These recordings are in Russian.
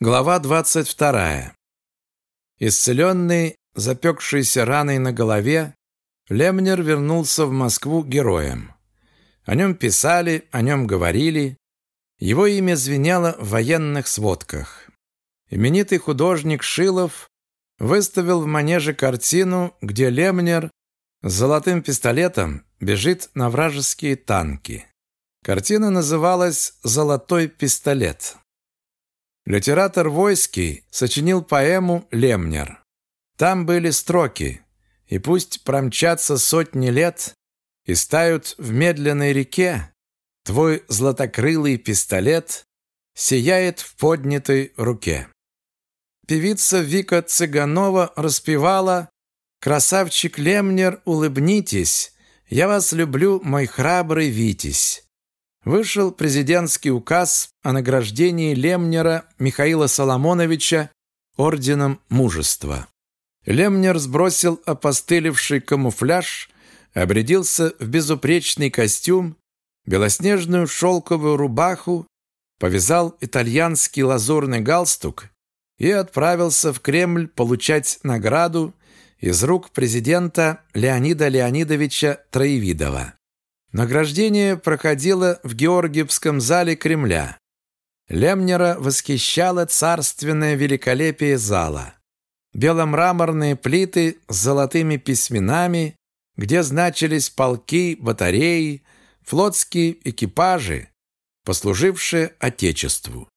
Глава 22. Исцеленный, запекшийся раной на голове, Лемнер вернулся в Москву героем. О нем писали, о нем говорили. Его имя звенело в военных сводках. Именитый художник Шилов выставил в манеже картину, где Лемнер с золотым пистолетом бежит на вражеские танки. Картина называлась «Золотой пистолет». Литератор Войский сочинил поэму «Лемнер». Там были строки «И пусть промчатся сотни лет и стают в медленной реке, твой златокрылый пистолет сияет в поднятой руке». Певица Вика Цыганова распевала «Красавчик Лемнер, улыбнитесь, я вас люблю, мой храбрый Витязь» вышел президентский указ о награждении Лемнера Михаила Соломоновича орденом мужества. Лемнер сбросил опостылевший камуфляж, обрядился в безупречный костюм, белоснежную шелковую рубаху, повязал итальянский лазурный галстук и отправился в Кремль получать награду из рук президента Леонида Леонидовича Троевидова. Награждение проходило в Георгиевском зале Кремля. Лемнера восхищало царственное великолепие зала. Беломраморные плиты с золотыми письменами, где значились полки, батареи, флотские экипажи, послужившие Отечеству.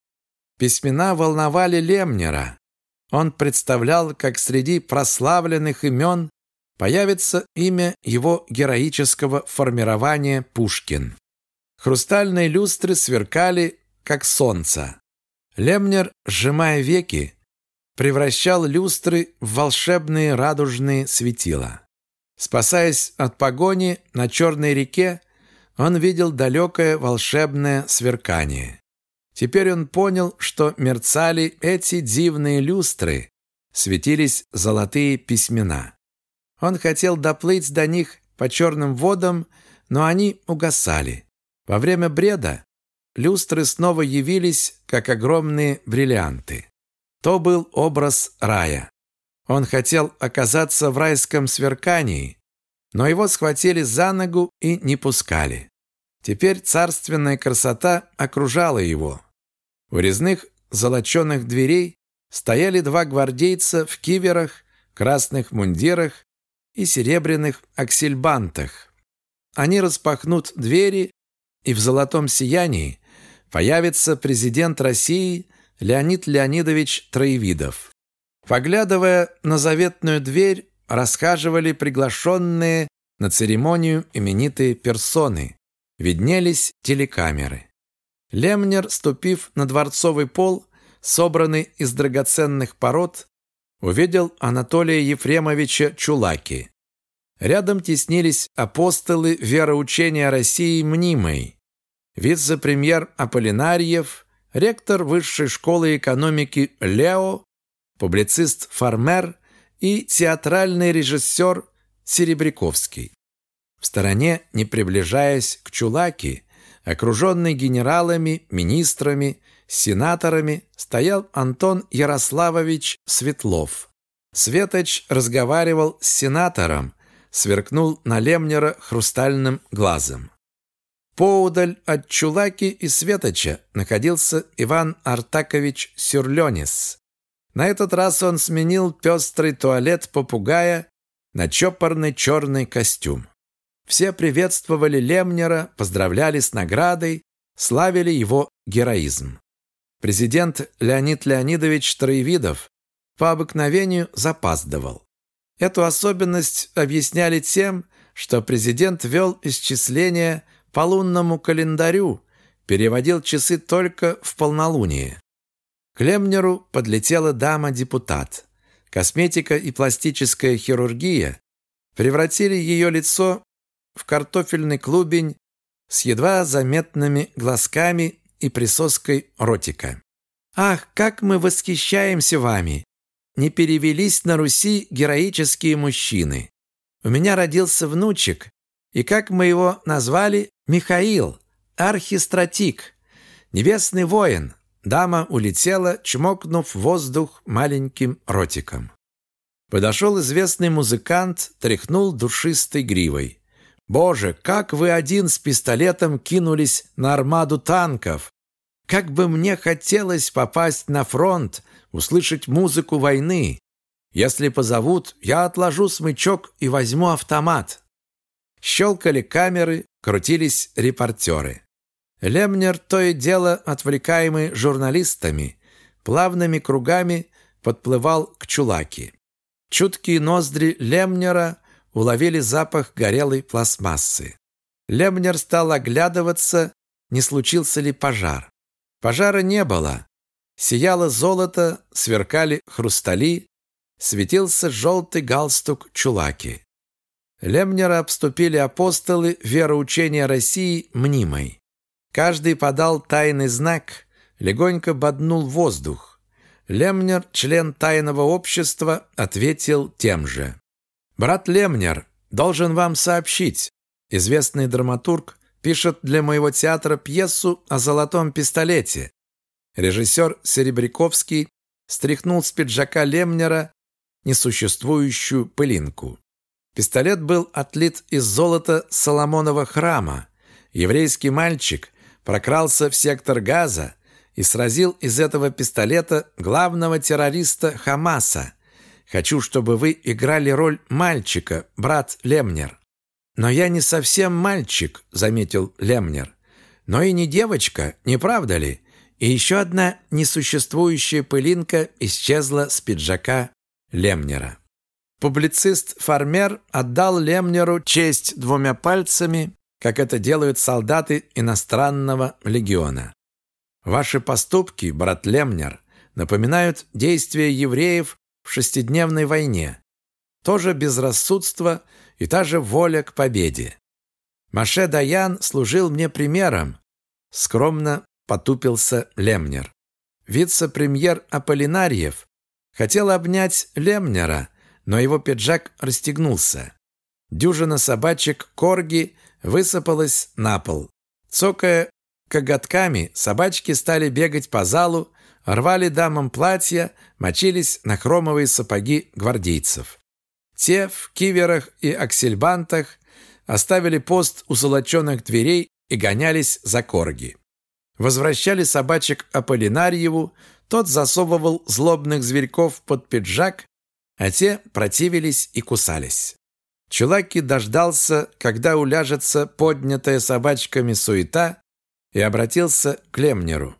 Письмена волновали Лемнера. Он представлял, как среди прославленных имен появится имя его героического формирования Пушкин. Хрустальные люстры сверкали, как солнце. Лемнер, сжимая веки, превращал люстры в волшебные радужные светила. Спасаясь от погони на Черной реке, он видел далекое волшебное сверкание. Теперь он понял, что мерцали эти дивные люстры, светились золотые письмена. Он хотел доплыть до них по черным водам, но они угасали. Во время бреда люстры снова явились, как огромные бриллианты. То был образ рая. Он хотел оказаться в райском сверкании, но его схватили за ногу и не пускали. Теперь царственная красота окружала его. У резных золоченых дверей стояли два гвардейца в киверах, красных мундирах и серебряных аксельбантах. Они распахнут двери, и в золотом сиянии появится президент России Леонид Леонидович Троевидов. Поглядывая на заветную дверь, расхаживали приглашенные на церемонию именитые персоны. Виднелись телекамеры. Лемнер, ступив на дворцовый пол, собранный из драгоценных пород, увидел Анатолия Ефремовича Чулаки. Рядом теснились апостолы вероучения России мнимой, вице-премьер Аполлинарьев, ректор Высшей школы экономики Лео, публицист Фармер и театральный режиссер Серебряковский. В стороне, не приближаясь к Чулаки, окруженный генералами, министрами, сенаторами стоял Антон Ярославович Светлов. Светоч разговаривал с сенатором, сверкнул на Лемнера хрустальным глазом. Поудаль от Чулаки и Светоча находился Иван Артакович Сюрленис. На этот раз он сменил пестрый туалет попугая на чопорный черный костюм. Все приветствовали Лемнера, поздравляли с наградой, славили его героизм. Президент Леонид Леонидович Троевидов по обыкновению запаздывал. Эту особенность объясняли тем, что президент вел исчисления по лунному календарю, переводил часы только в полнолуние. К Лемнеру подлетела дама-депутат. Косметика и пластическая хирургия превратили ее лицо в картофельный клубень с едва заметными глазками и присоской ротика. «Ах, как мы восхищаемся вами! Не перевелись на Руси героические мужчины. У меня родился внучек, и как мы его назвали? Михаил, архистратик, небесный воин, дама улетела, чмокнув воздух маленьким ротиком. Подошел известный музыкант, тряхнул душистой гривой. «Боже, как вы один с пистолетом кинулись на армаду танков! Как бы мне хотелось попасть на фронт, услышать музыку войны! Если позовут, я отложу смычок и возьму автомат!» Щелкали камеры, крутились репортеры. Лемнер то и дело, отвлекаемый журналистами, плавными кругами подплывал к чулаке. Чуткие ноздри Лемнера уловили запах горелой пластмассы. Лемнер стал оглядываться, не случился ли пожар. Пожара не было. Сияло золото, сверкали хрустали, светился желтый галстук чулаки. Лемнера обступили апостолы вероучения России мнимой. Каждый подал тайный знак, легонько боднул воздух. Лемнер, член тайного общества, ответил тем же. «Брат Лемнер, должен вам сообщить. Известный драматург пишет для моего театра пьесу о золотом пистолете. Режиссер Серебряковский стряхнул с пиджака Лемнера несуществующую пылинку. Пистолет был отлит из золота Соломонова храма. Еврейский мальчик прокрался в сектор Газа и сразил из этого пистолета главного террориста Хамаса. Хочу, чтобы вы играли роль мальчика, брат Лемнер. Но я не совсем мальчик, заметил Лемнер. Но и не девочка, не правда ли? И еще одна несуществующая пылинка исчезла с пиджака Лемнера. Публицист Фармер отдал Лемнеру честь двумя пальцами как это делают солдаты иностранного легиона. Ваши поступки, брат Лемнер, напоминают действия евреев в шестидневной войне. Тоже безрассудство и та же воля к победе. Маше Даян служил мне примером, скромно потупился Лемнер. Вице-премьер Аполлинариев хотел обнять Лемнера, но его пиджак расстегнулся. Дюжина собачек Корги высыпалась на пол. Цокая коготками, собачки стали бегать по залу, рвали дамам платья, мочились на хромовые сапоги гвардейцев. Те в киверах и аксельбантах оставили пост у золоченых дверей и гонялись за корги. Возвращали собачек Аполлинарьеву, тот засовывал злобных зверьков под пиджак, а те противились и кусались. Чулаки дождался, когда уляжется поднятая собачками суета, и обратился к Лемнеру.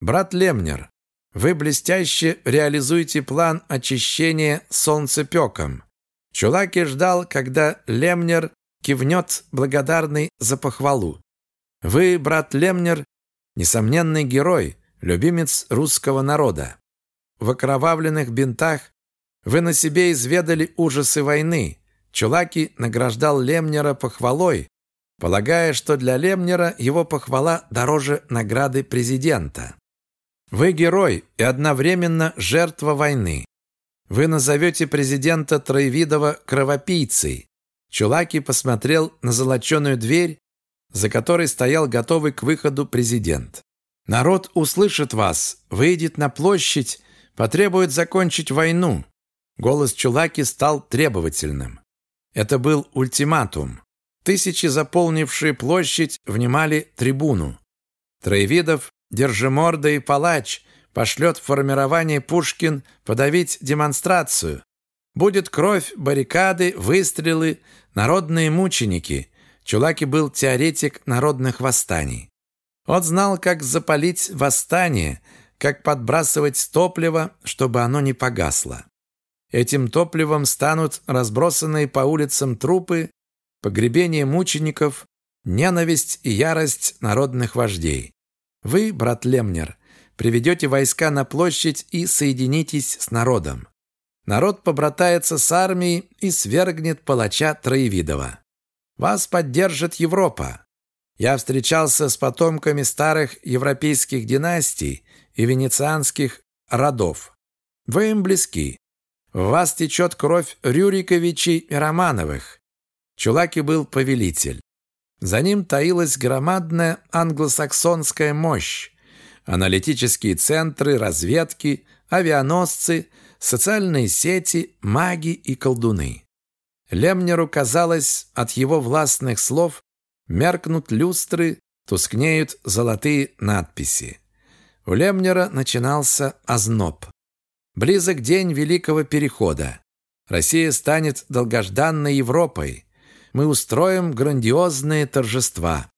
«Брат Лемнер, вы блестяще реализуете план очищения солнцепеком». Чулаки ждал, когда Лемнер кивнет благодарный за похвалу. «Вы, брат Лемнер, несомненный герой, любимец русского народа. В окровавленных бинтах вы на себе изведали ужасы войны, Чулаки награждал Лемнера похвалой, полагая, что для Лемнера его похвала дороже награды президента. Вы герой и одновременно жертва войны. Вы назовете президента Троевидова кровопийцей. Чулаки посмотрел на золоченую дверь, за которой стоял готовый к выходу президент. Народ услышит вас, выйдет на площадь, потребует закончить войну. Голос Чулаки стал требовательным. Это был ультиматум. Тысячи, заполнившие площадь, внимали трибуну. Троевидов, Держиморда и Палач пошлет в формирование Пушкин подавить демонстрацию. Будет кровь, баррикады, выстрелы, народные мученики. Чулаки был теоретик народных восстаний. Он знал, как запалить восстание, как подбрасывать топливо, чтобы оно не погасло. Этим топливом станут разбросанные по улицам трупы, погребение мучеников, ненависть и ярость народных вождей. Вы, брат Лемнер, приведете войска на площадь и соединитесь с народом. Народ побратается с армией и свергнет палача Троевидова. Вас поддержит Европа. Я встречался с потомками старых европейских династий и венецианских родов. Вы им близки. В вас течет кровь Рюриковичей и Романовых. Чулаки был повелитель. За ним таилась громадная англосаксонская мощь. аналитические центры, разведки, авианосцы, социальные сети, маги и колдуны. Лемнеру казалось, от его властных слов меркнут люстры, тускнеют золотые надписи. У Лемнера начинался озноб. Близок день Великого Перехода. Россия станет долгожданной Европой. Мы устроим грандиозные торжества.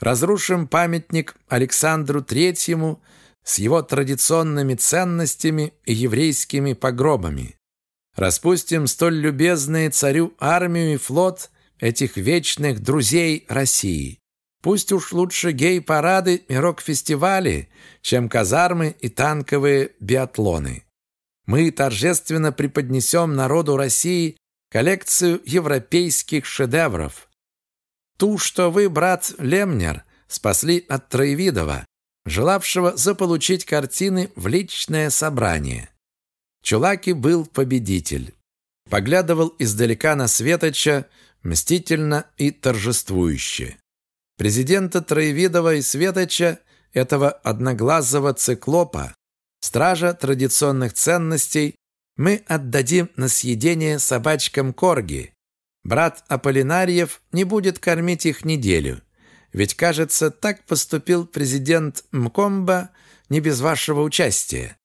Разрушим памятник Александру Третьему с его традиционными ценностями и еврейскими погробами. Распустим столь любезные царю армию и флот этих вечных друзей России. Пусть уж лучше гей-парады и рок-фестивали, чем казармы и танковые биатлоны. Мы торжественно преподнесем народу России коллекцию европейских шедевров. Ту, что вы, брат Лемнер, спасли от Троевидова, желавшего заполучить картины в личное собрание. Чулаки был победитель. Поглядывал издалека на Светоча мстительно и торжествующе. Президента Троевидова и Светоча, этого одноглазого циклопа, стража традиционных ценностей, мы отдадим на съедение собачкам корги. Брат Аполлинариев не будет кормить их неделю. Ведь, кажется, так поступил президент Мкомба не без вашего участия.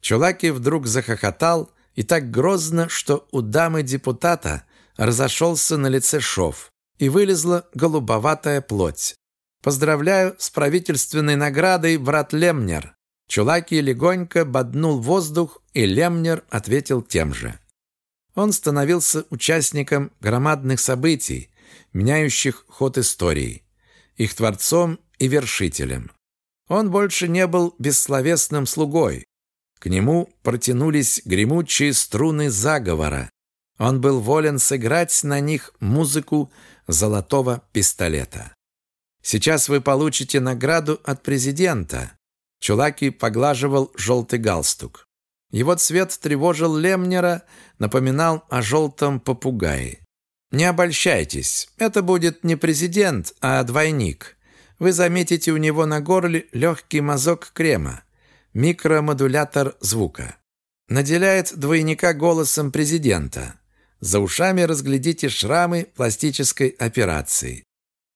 Чулаки вдруг захохотал и так грозно, что у дамы депутата разошелся на лице шов и вылезла голубоватая плоть. Поздравляю с правительственной наградой, брат Лемнер. Чулаки легонько боднул воздух, и Лемнер ответил тем же. Он становился участником громадных событий, меняющих ход истории, их творцом и вершителем. Он больше не был бессловесным слугой, к нему протянулись гремучие струны заговора. Он был волен сыграть на них музыку золотого пистолета. Сейчас вы получите награду от президента. Чулаки поглаживал желтый галстук. Его цвет тревожил Лемнера, напоминал о желтом попугае. Не обольщайтесь, это будет не президент, а двойник. Вы заметите у него на горле легкий мазок крема микромодулятор звука. Наделяет двойника голосом президента. За ушами разглядите шрамы пластической операции.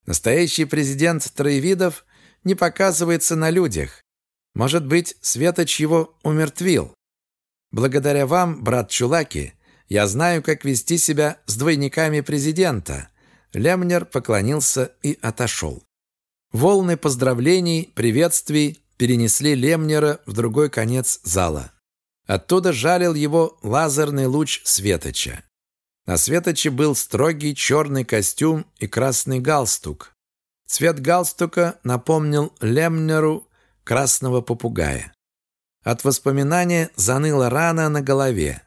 Настоящий президент Троевидов не показывается на людях. Может быть, Светоч его умертвил. Благодаря вам, брат Чулаки, я знаю, как вести себя с двойниками президента. Лемнер поклонился и отошел. Волны поздравлений, приветствий перенесли Лемнера в другой конец зала. Оттуда жалил его лазерный луч Светоча. На Светоче был строгий черный костюм и красный галстук. Цвет галстука напомнил Лемнеру красного попугая. От воспоминания заныла рана на голове.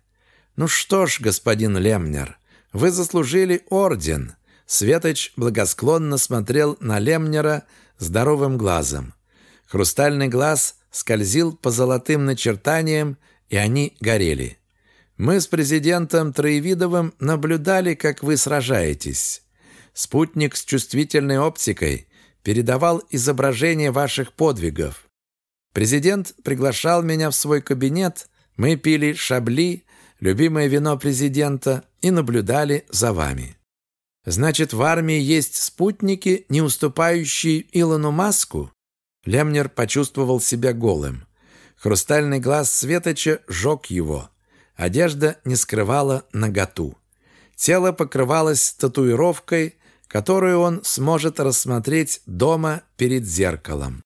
«Ну что ж, господин Лемнер, вы заслужили орден». Светоч благосклонно смотрел на Лемнера здоровым глазом. Хрустальный глаз скользил по золотым начертаниям, и они горели. Мы с президентом Троевидовым наблюдали, как вы сражаетесь. Спутник с чувствительной оптикой передавал изображение ваших подвигов. Президент приглашал меня в свой кабинет, мы пили шабли, любимое вино президента, и наблюдали за вами. Значит, в армии есть спутники, не уступающие Илону Маску? Лемнер почувствовал себя голым. Хрустальный глаз Светоча жег его. Одежда не скрывала наготу. Тело покрывалось татуировкой, которую он сможет рассмотреть дома перед зеркалом.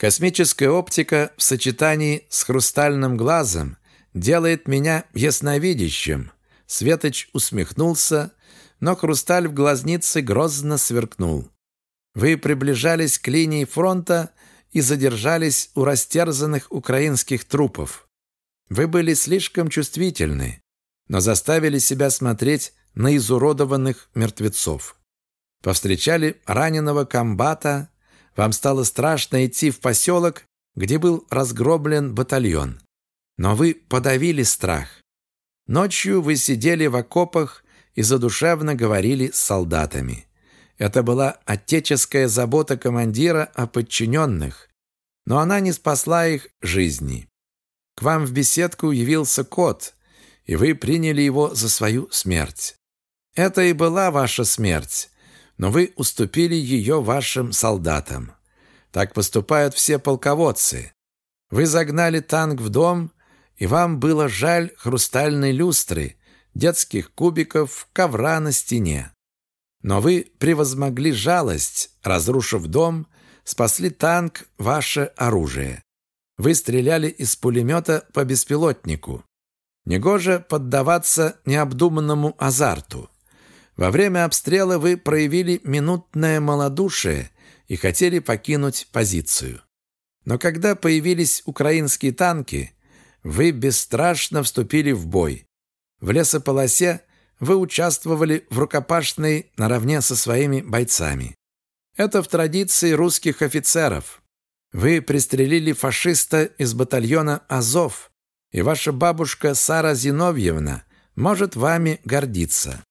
Космическая оптика в сочетании с хрустальным глазом делает меня ясновидящим. Светоч усмехнулся, но хрусталь в глазнице грозно сверкнул. Вы приближались к линии фронта и задержались у растерзанных украинских трупов. Вы были слишком чувствительны, но заставили себя смотреть на изуродованных мертвецов. Повстречали раненого комбата, вам стало страшно идти в поселок, где был разгроблен батальон. Но вы подавили страх. Ночью вы сидели в окопах и задушевно говорили с солдатами. Это была отеческая забота командира о подчиненных. но она не спасла их жизни. К вам в беседку явился кот, и вы приняли его за свою смерть. Это и была ваша смерть, но вы уступили ее вашим солдатам. Так поступают все полководцы. Вы загнали танк в дом, и вам было жаль хрустальной люстры, детских кубиков, ковра на стене. Но вы превозмогли жалость, разрушив дом, спасли танк, ваше оружие. Вы стреляли из пулемета по беспилотнику. Негоже поддаваться необдуманному азарту. Во время обстрела вы проявили минутное малодушие и хотели покинуть позицию. Но когда появились украинские танки, вы бесстрашно вступили в бой. В лесополосе вы участвовали в рукопашной наравне со своими бойцами. Это в традиции русских офицеров. Вы пристрелили фашиста из батальона «Азов», и ваша бабушка Сара Зиновьевна может вами гордиться.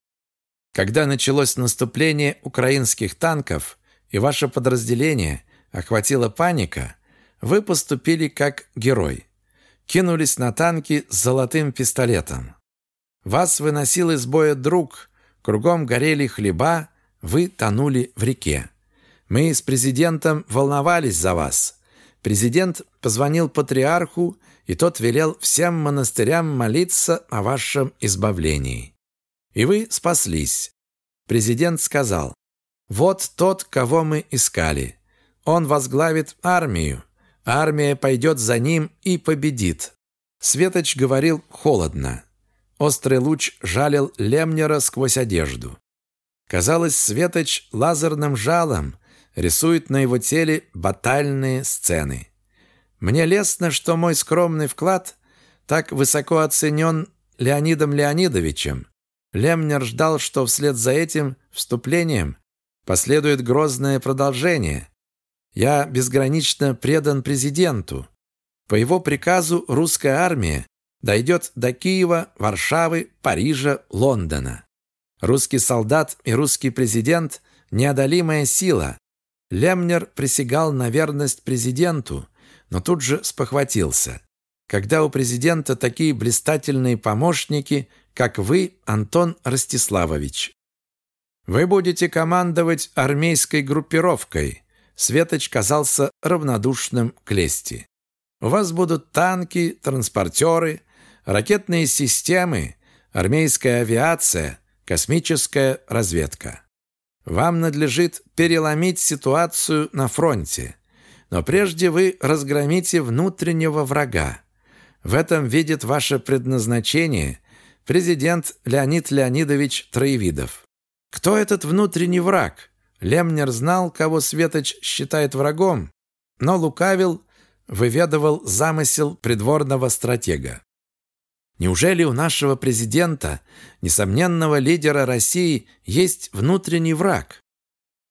Когда началось наступление украинских танков и ваше подразделение охватила паника, вы поступили как герой. Кинулись на танки с золотым пистолетом. Вас выносил из боя друг, кругом горели хлеба, вы тонули в реке. Мы с президентом волновались за вас. Президент позвонил патриарху, и тот велел всем монастырям молиться о вашем избавлении. И вы спаслись. Президент сказал, «Вот тот, кого мы искали. Он возглавит армию. Армия пойдет за ним и победит». Светоч говорил холодно. Острый луч жалил Лемнера сквозь одежду. Казалось, Светоч лазерным жалом рисует на его теле батальные сцены. Мне лестно, что мой скромный вклад так высоко оценен Леонидом Леонидовичем, Лемнер ждал, что вслед за этим вступлением последует грозное продолжение. Я безгранично предан президенту. По его приказу русская армия дойдет до Киева, Варшавы, Парижа, Лондона. Русский солдат и русский президент – неодолимая сила. Лемнер присягал на верность президенту, но тут же спохватился. Когда у президента такие блистательные помощники, как вы, Антон Ростиславович. Вы будете командовать армейской группировкой. Светоч казался равнодушным к лести. У вас будут танки, транспортеры, ракетные системы, армейская авиация, космическая разведка. Вам надлежит переломить ситуацию на фронте. Но прежде вы разгромите внутреннего врага. В этом видит ваше предназначение президент Леонид Леонидович Троевидов. Кто этот внутренний враг? Лемнер знал, кого Светоч считает врагом, но лукавил, выведывал замысел придворного стратега. Неужели у нашего президента, несомненного лидера России, есть внутренний враг?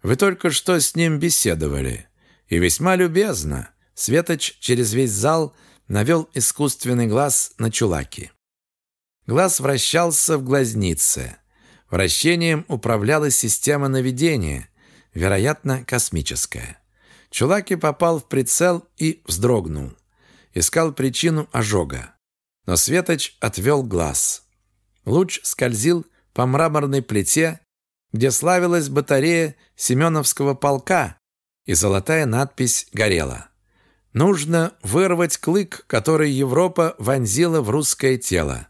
Вы только что с ним беседовали. И весьма любезно. Светоч через весь зал навел искусственный глаз на Чулаки. Глаз вращался в глазнице. Вращением управляла система наведения, вероятно, космическая. Чулаки попал в прицел и вздрогнул. Искал причину ожога. Но Светоч отвел глаз. Луч скользил по мраморной плите, где славилась батарея Семеновского полка, и золотая надпись горела. Нужно вырвать клык, который Европа вонзила в русское тело.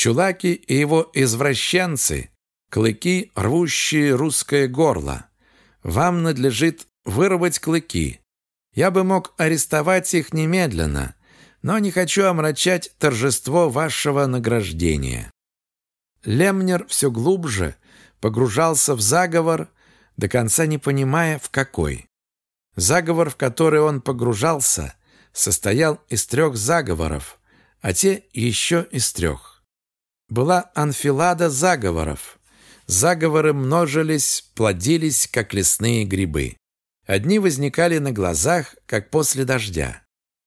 Чулаки и его извращенцы, клыки, рвущие русское горло. Вам надлежит вырвать клыки. Я бы мог арестовать их немедленно, но не хочу омрачать торжество вашего награждения». Лемнер все глубже погружался в заговор, до конца не понимая, в какой. Заговор, в который он погружался, состоял из трех заговоров, а те еще из трех была анфилада заговоров. Заговоры множились, плодились, как лесные грибы. Одни возникали на глазах, как после дождя.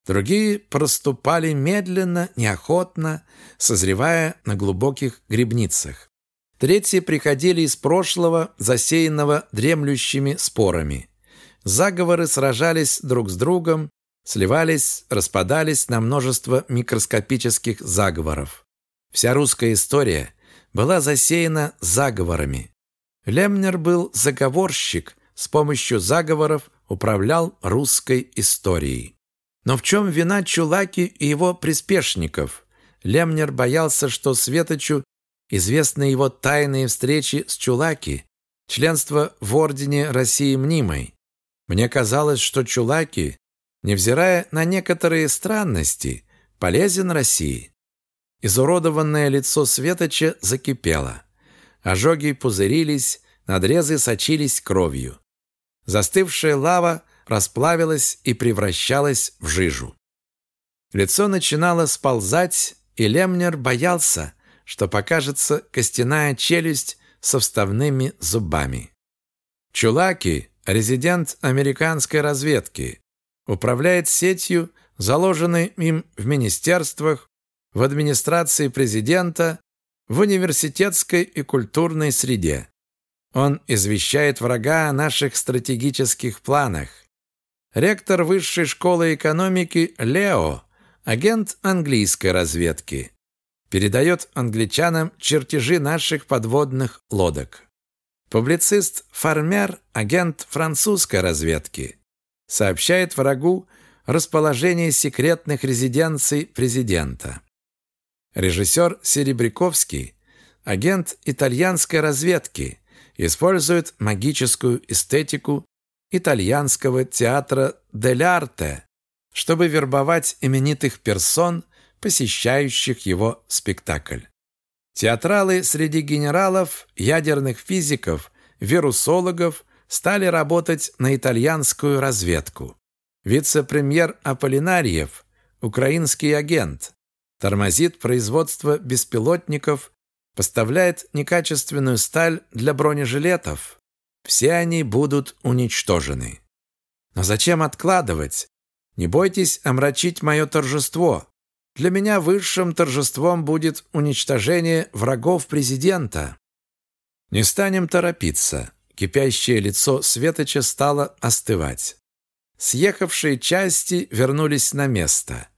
Другие проступали медленно, неохотно, созревая на глубоких грибницах. Третьи приходили из прошлого, засеянного дремлющими спорами. Заговоры сражались друг с другом, сливались, распадались на множество микроскопических заговоров. Вся русская история была засеяна заговорами. Лемнер был заговорщик, с помощью заговоров управлял русской историей. Но в чем вина Чулаки и его приспешников? Лемнер боялся, что Светочу известны его тайные встречи с Чулаки, членство в Ордене России Мнимой. Мне казалось, что Чулаки, невзирая на некоторые странности, полезен России. Изуродованное лицо Светоча закипело. Ожоги пузырились, надрезы сочились кровью. Застывшая лава расплавилась и превращалась в жижу. Лицо начинало сползать, и Лемнер боялся, что покажется костяная челюсть со вставными зубами. Чулаки, резидент американской разведки, управляет сетью, заложенной им в министерствах, в администрации президента, в университетской и культурной среде. Он извещает врага о наших стратегических планах. Ректор высшей школы экономики Лео, агент английской разведки, передает англичанам чертежи наших подводных лодок. Публицист Фармер, агент французской разведки, сообщает врагу расположение секретных резиденций президента. Режиссер Серебряковский, агент итальянской разведки, использует магическую эстетику итальянского театра «Дель Арте», чтобы вербовать именитых персон, посещающих его спектакль. Театралы среди генералов, ядерных физиков, вирусологов стали работать на итальянскую разведку. Вице-премьер Аполлинариев, украинский агент, тормозит производство беспилотников, поставляет некачественную сталь для бронежилетов. Все они будут уничтожены. Но зачем откладывать? Не бойтесь омрачить мое торжество. Для меня высшим торжеством будет уничтожение врагов президента. Не станем торопиться. Кипящее лицо Светоча стало остывать. Съехавшие части вернулись на место.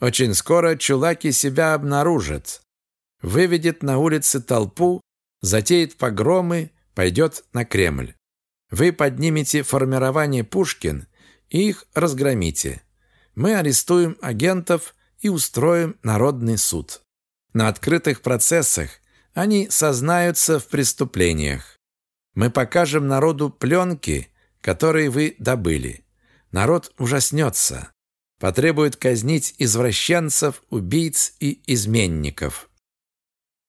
Очень скоро чулаки себя обнаружат. Выведет на улицы толпу, затеет погромы, пойдет на Кремль. Вы поднимете формирование Пушкин и их разгромите. Мы арестуем агентов и устроим народный суд. На открытых процессах они сознаются в преступлениях. Мы покажем народу пленки, которые вы добыли. Народ ужаснется. Потребует казнить извращенцев, убийц и изменников.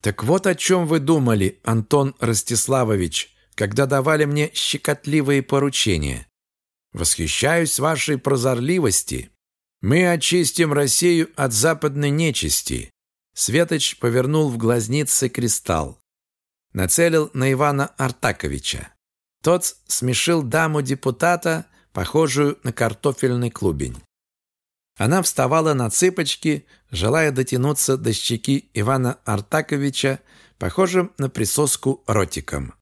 Так вот о чем вы думали, Антон Ростиславович, когда давали мне щекотливые поручения. Восхищаюсь вашей прозорливости. Мы очистим Россию от западной нечисти. Светоч повернул в глазнице кристалл. Нацелил на Ивана Артаковича. Тот смешил даму-депутата, похожую на картофельный клубень. Она вставала на цыпочки, желая дотянуться до щеки Ивана Артаковича, похожим на присоску ротиком.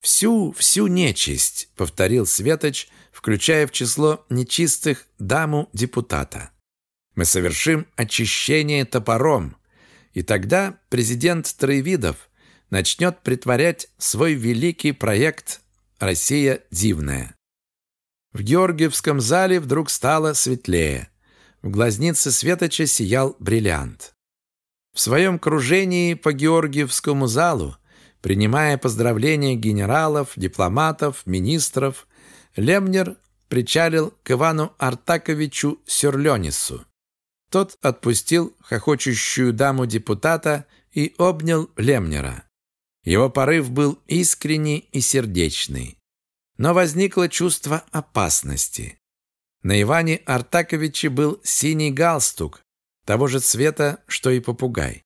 «Всю, всю нечисть», — повторил Светоч, включая в число нечистых даму депутата. «Мы совершим очищение топором, и тогда президент Троевидов начнет притворять свой великий проект «Россия дивная». В Георгиевском зале вдруг стало светлее. В глазнице Светоча сиял бриллиант. В своем кружении по Георгиевскому залу, принимая поздравления генералов, дипломатов, министров, Лемнер причалил к Ивану Артаковичу Сюрленису. Тот отпустил хохочущую даму депутата и обнял Лемнера. Его порыв был искренний и сердечный. Но возникло чувство опасности. На Иване Артаковиче был синий галстук, того же цвета, что и попугай.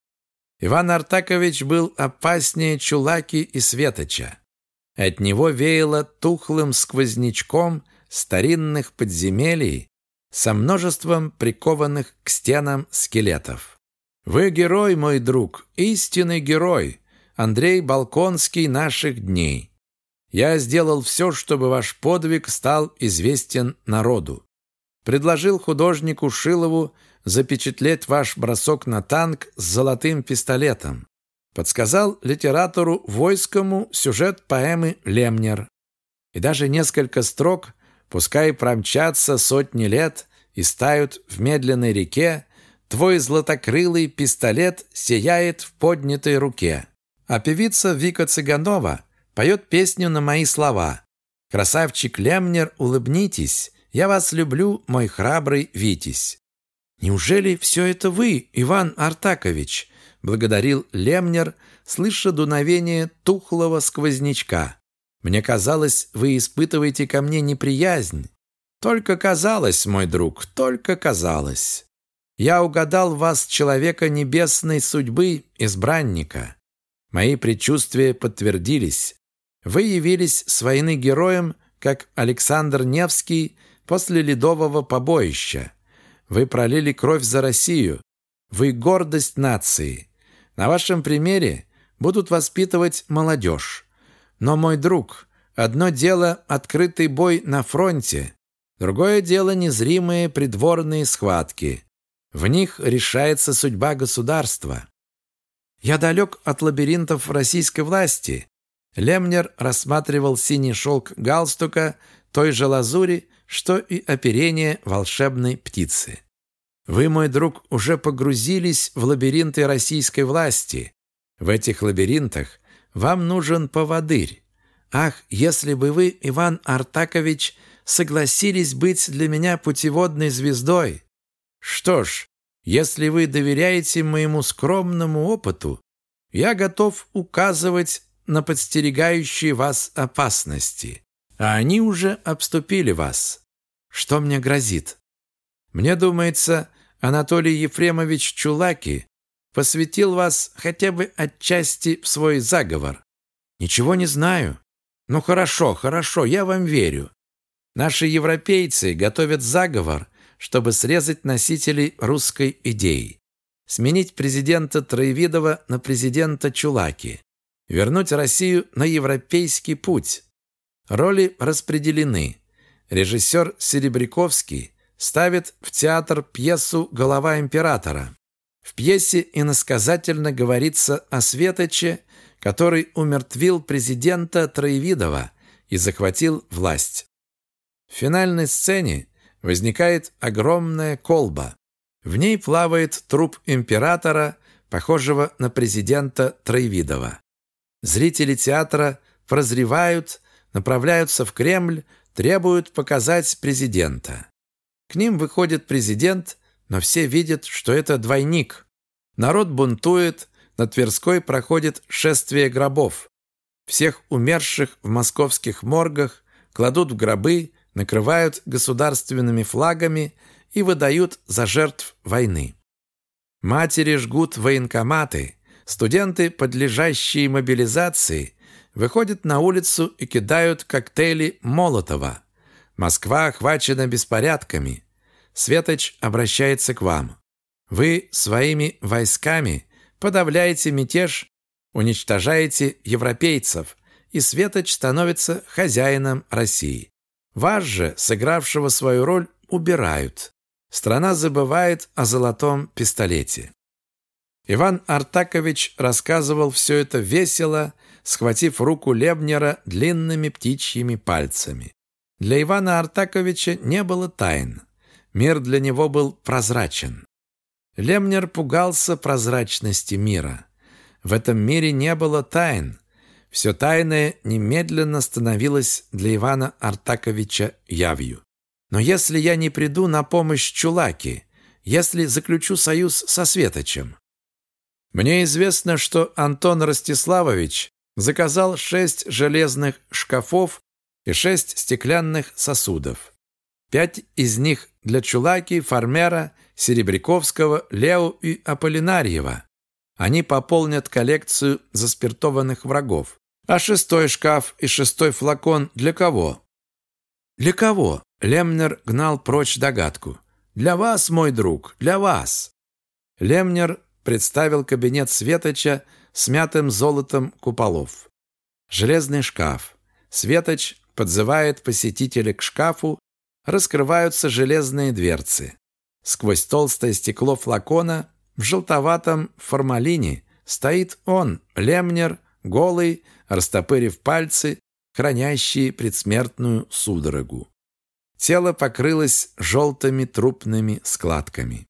Иван Артакович был опаснее Чулаки и Светоча. От него веяло тухлым сквознячком старинных подземелий со множеством прикованных к стенам скелетов. «Вы герой, мой друг, истинный герой, Андрей Балконский наших дней. Я сделал все, чтобы ваш подвиг стал известен народу. Предложил художнику Шилову запечатлеть ваш бросок на танк с золотым пистолетом. Подсказал литератору Войскому сюжет поэмы «Лемнер». И даже несколько строк, пускай промчатся сотни лет и стают в медленной реке, твой златокрылый пистолет сияет в поднятой руке. А певица Вика Цыганова поет песню на мои слова. «Красавчик Лемнер, улыбнитесь, я вас люблю, мой храбрый Витязь». «Неужели все это вы, Иван Артакович?» — благодарил Лемнер, слыша дуновение тухлого сквознячка. «Мне казалось, вы испытываете ко мне неприязнь. Только казалось, мой друг, только казалось. Я угадал вас, человека небесной судьбы, избранника. Мои предчувствия подтвердились. Вы явились с войны героем, как Александр Невский после Ледового побоища. Вы пролили кровь за Россию. Вы гордость нации. На вашем примере будут воспитывать молодежь. Но, мой друг, одно дело открытый бой на фронте, другое дело незримые придворные схватки. В них решается судьба государства. Я далек от лабиринтов российской власти. Лемнер рассматривал синий шелк галстука той же лазури, что и оперение волшебной птицы. Вы, мой друг, уже погрузились в лабиринты российской власти. В этих лабиринтах вам нужен поводырь. Ах, если бы вы, Иван Артакович, согласились быть для меня путеводной звездой. Что ж, если вы доверяете моему скромному опыту, я готов указывать на подстерегающие вас опасности. А они уже обступили вас. Что мне грозит? Мне думается, Анатолий Ефремович Чулаки посвятил вас хотя бы отчасти в свой заговор. Ничего не знаю. Ну хорошо, хорошо, я вам верю. Наши европейцы готовят заговор, чтобы срезать носителей русской идеи. Сменить президента Троевидова на президента Чулаки. Вернуть Россию на европейский путь. Роли распределены. Режиссер Серебряковский ставит в театр пьесу «Голова императора». В пьесе иносказательно говорится о Светоче, который умертвил президента Троевидова и захватил власть. В финальной сцене возникает огромная колба. В ней плавает труп императора, похожего на президента Троевидова. Зрители театра прозревают, направляются в Кремль, требуют показать президента. К ним выходит президент, но все видят, что это двойник. Народ бунтует, на Тверской проходит шествие гробов. Всех умерших в московских моргах кладут в гробы, накрывают государственными флагами и выдают за жертв войны. Матери жгут военкоматы, студенты, подлежащие мобилизации, выходят на улицу и кидают коктейли Молотова. Москва охвачена беспорядками. Светоч обращается к вам. Вы своими войсками подавляете мятеж, уничтожаете европейцев, и Светоч становится хозяином России. Вас же, сыгравшего свою роль, убирают. Страна забывает о золотом пистолете. Иван Артакович рассказывал все это весело, схватив руку Лебнера длинными птичьими пальцами. Для Ивана Артаковича не было тайн. Мир для него был прозрачен. Лемнер пугался прозрачности мира. В этом мире не было тайн. Все тайное немедленно становилось для Ивана Артаковича явью. Но если я не приду на помощь Чулаки, если заключу союз со Светочем? Мне известно, что Антон Ростиславович заказал шесть железных шкафов и шесть стеклянных сосудов. Пять из них для Чулаки, Фармера, Серебряковского, Лео и Аполлинарьева. Они пополнят коллекцию заспиртованных врагов. А шестой шкаф и шестой флакон для кого? Для кого? Лемнер гнал прочь догадку. Для вас, мой друг, для вас. Лемнер представил кабинет Светоча с мятым золотом куполов. Железный шкаф. Светоч подзывает посетителя к шкафу, раскрываются железные дверцы. Сквозь толстое стекло флакона в желтоватом формалине стоит он, Лемнер, голый, растопырив пальцы, хранящие предсмертную судорогу. Тело покрылось желтыми трупными складками.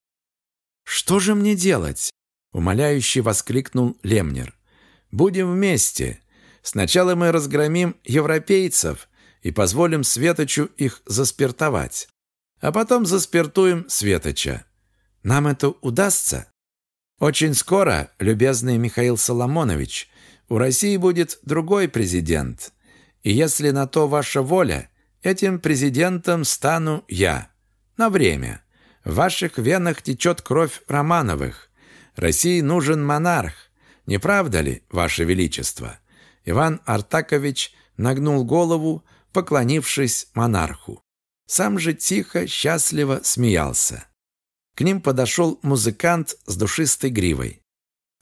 «Что же мне делать?» — умоляюще воскликнул Лемнер. «Будем вместе. Сначала мы разгромим европейцев и позволим Светочу их заспиртовать, а потом заспиртуем Светоча. Нам это удастся?» «Очень скоро, любезный Михаил Соломонович, у России будет другой президент. И если на то ваша воля, этим президентом стану я. На время. В ваших венах течет кровь Романовых. России нужен монарх. Не правда ли, ваше величество?» Иван Артакович нагнул голову, поклонившись монарху. Сам же тихо, счастливо смеялся. К ним подошел музыкант с душистой гривой.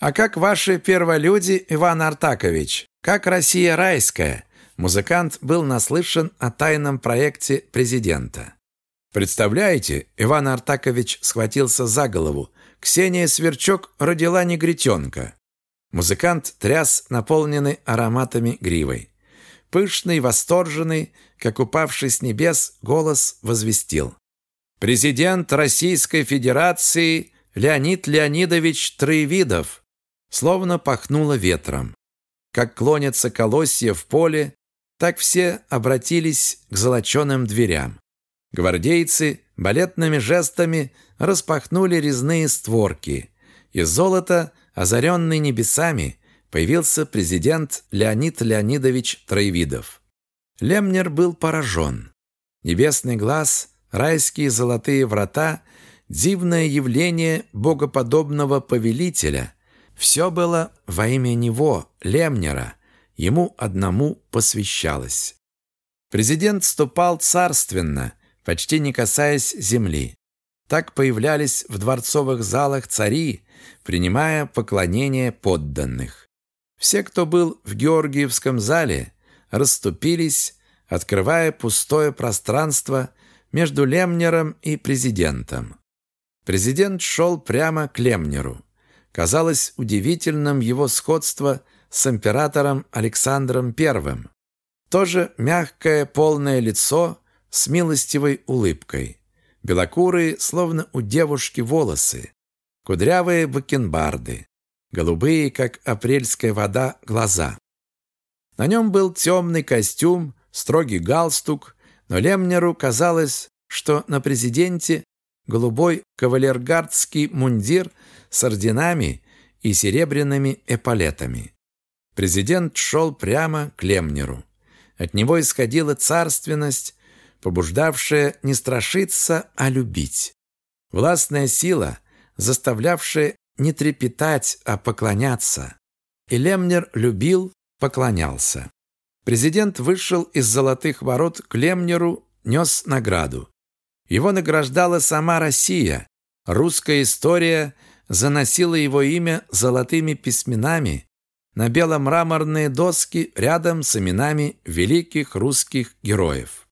«А как ваши перволюди, Иван Артакович? Как Россия райская?» Музыкант был наслышан о тайном проекте президента. «Представляете?» – Иван Артакович схватился за голову. «Ксения Сверчок родила негритенка». Музыкант тряс наполненный ароматами гривой. Пышный, восторженный, как упавший с небес, голос возвестил. «Президент Российской Федерации Леонид Леонидович Троевидов!» Словно пахнуло ветром. Как клонятся колосья в поле, так все обратились к золоченым дверям. Гвардейцы балетными жестами распахнули резные створки. Из золота, озаренный небесами, появился президент Леонид Леонидович Троевидов. Лемнер был поражен. Небесный глаз, райские золотые врата, дивное явление богоподобного повелителя – все было во имя него, Лемнера, ему одному посвящалось. Президент ступал царственно, почти не касаясь земли. Так появлялись в дворцовых залах цари, принимая поклонение подданных. Все, кто был в Георгиевском зале, расступились, открывая пустое пространство между Лемнером и президентом. Президент шел прямо к Лемнеру. Казалось удивительным его сходство с императором Александром I. Тоже мягкое, полное лицо с милостивой улыбкой. Белокурые, словно у девушки, волосы. Кудрявые бакенбарды. Голубые, как апрельская вода, глаза. На нем был темный костюм, строгий галстук, но Лемнеру казалось, что на президенте голубой кавалергардский мундир с орденами и серебряными эполетами. Президент шел прямо к Лемнеру. От него исходила царственность, побуждавшая не страшиться, а любить. Властная сила, заставлявшая не трепетать, а поклоняться. И Лемнер любил, поклонялся. Президент вышел из золотых ворот к Лемнеру, нес награду. Его награждала сама Россия. Русская история заносила его имя золотыми письменами на беломраморные доски рядом с именами великих русских героев.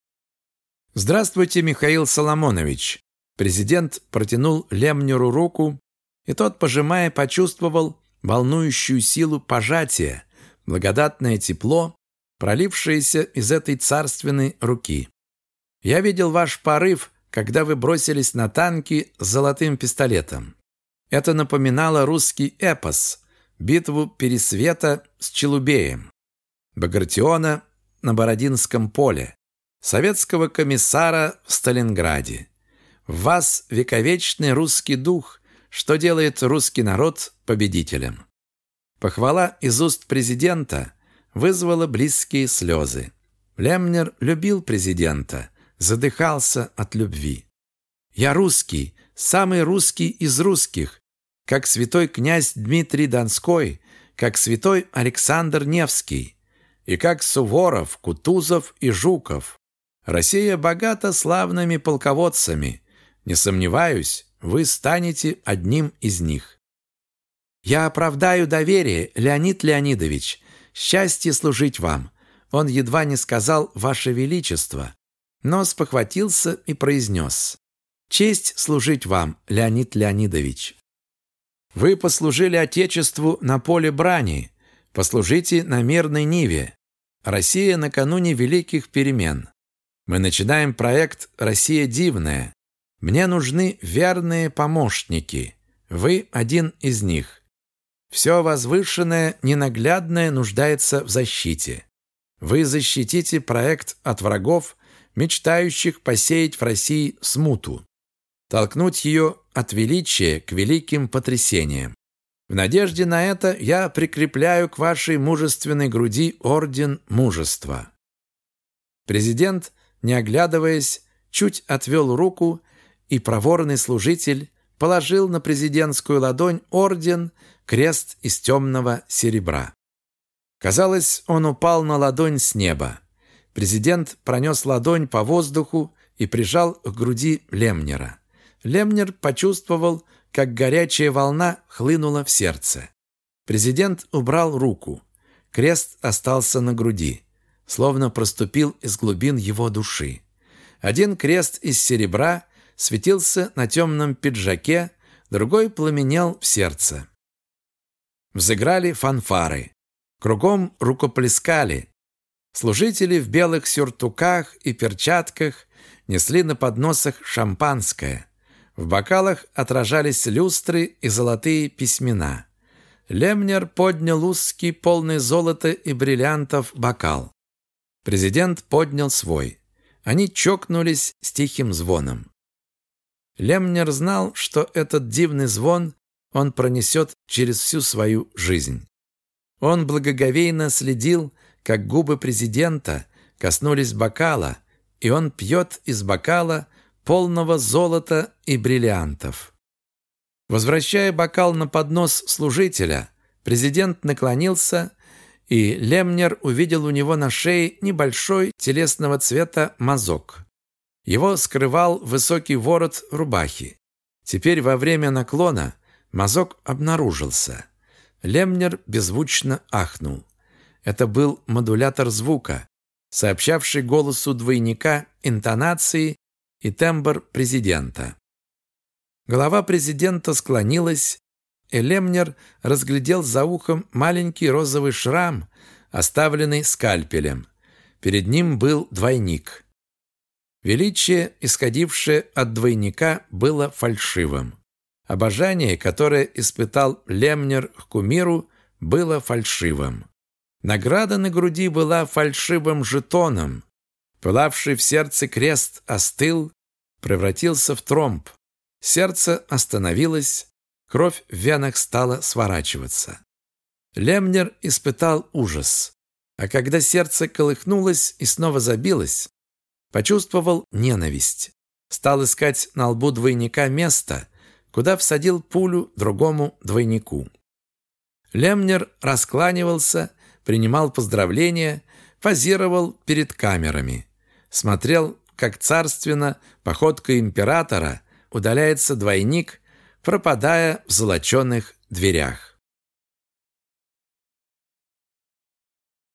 «Здравствуйте, Михаил Соломонович!» Президент протянул Лемнеру руку, и тот, пожимая, почувствовал волнующую силу пожатия, благодатное тепло, пролившееся из этой царственной руки. «Я видел ваш порыв, когда вы бросились на танки с золотым пистолетом. Это напоминало русский эпос, битву Пересвета с Челубеем, Багратиона на Бородинском поле, советского комиссара в Сталинграде. В вас вековечный русский дух, что делает русский народ победителем. Похвала из уст президента вызвала близкие слезы. Лемнер любил президента, задыхался от любви. «Я русский, самый русский из русских, как святой князь Дмитрий Донской, как святой Александр Невский, и как Суворов, Кутузов и Жуков. Россия богата славными полководцами. Не сомневаюсь, вы станете одним из них. Я оправдаю доверие, Леонид Леонидович. Счастье служить вам. Он едва не сказал «Ваше Величество». но спохватился и произнес. «Честь служить вам, Леонид Леонидович. Вы послужили Отечеству на поле брани, послужите на мирной ниве. Россия накануне великих перемен. Мы начинаем проект «Россия дивная». Мне нужны верные помощники. Вы один из них. Все возвышенное, ненаглядное нуждается в защите. Вы защитите проект от врагов, мечтающих посеять в России смуту, толкнуть ее от величия к великим потрясениям. В надежде на это я прикрепляю к вашей мужественной груди орден мужества. Президент, не оглядываясь, чуть отвел руку, и проворный служитель положил на президентскую ладонь орден, крест из темного серебра. Казалось, он упал на ладонь с неба. Президент пронес ладонь по воздуху и прижал к груди Лемнера. Лемнер почувствовал, как горячая волна хлынула в сердце. Президент убрал руку. Крест остался на груди, словно проступил из глубин его души. Один крест из серебра светился на темном пиджаке, другой пламенел в сердце. Взыграли фанфары. Кругом рукоплескали. Служители в белых сюртуках и перчатках несли на подносах шампанское. В бокалах отражались люстры и золотые письмена. Лемнер поднял узкий, полный золота и бриллиантов бокал. Президент поднял свой. Они чокнулись с тихим звоном. Лемнер знал, что этот дивный звон он пронесет через всю свою жизнь. Он благоговейно следил, как губы президента коснулись бокала, и он пьет из бокала, полного золота и бриллиантов. Возвращая бокал на поднос служителя, президент наклонился, и Лемнер увидел у него на шее небольшой телесного цвета мазок. Его скрывал высокий ворот рубахи. Теперь во время наклона мазок обнаружился. Лемнер беззвучно ахнул. Это был модулятор звука, сообщавший голосу двойника интонации и тембр президента. Голова президента склонилась, и Лемнер разглядел за ухом маленький розовый шрам, оставленный скальпелем. Перед ним был двойник. Величие, исходившее от двойника, было фальшивым. Обожание, которое испытал Лемнер к кумиру, было фальшивым. Награда на груди была фальшивым жетоном. Пылавший в сердце крест остыл, превратился в тромб. Сердце остановилось, кровь в венах стала сворачиваться. Лемнер испытал ужас. А когда сердце колыхнулось и снова забилось, почувствовал ненависть. Стал искать на лбу двойника место, куда всадил пулю другому двойнику. Лемнер раскланивался, принимал поздравления, позировал перед камерами. Смотрел, как царственно, походкой императора, удаляется двойник, пропадая в золоченых дверях.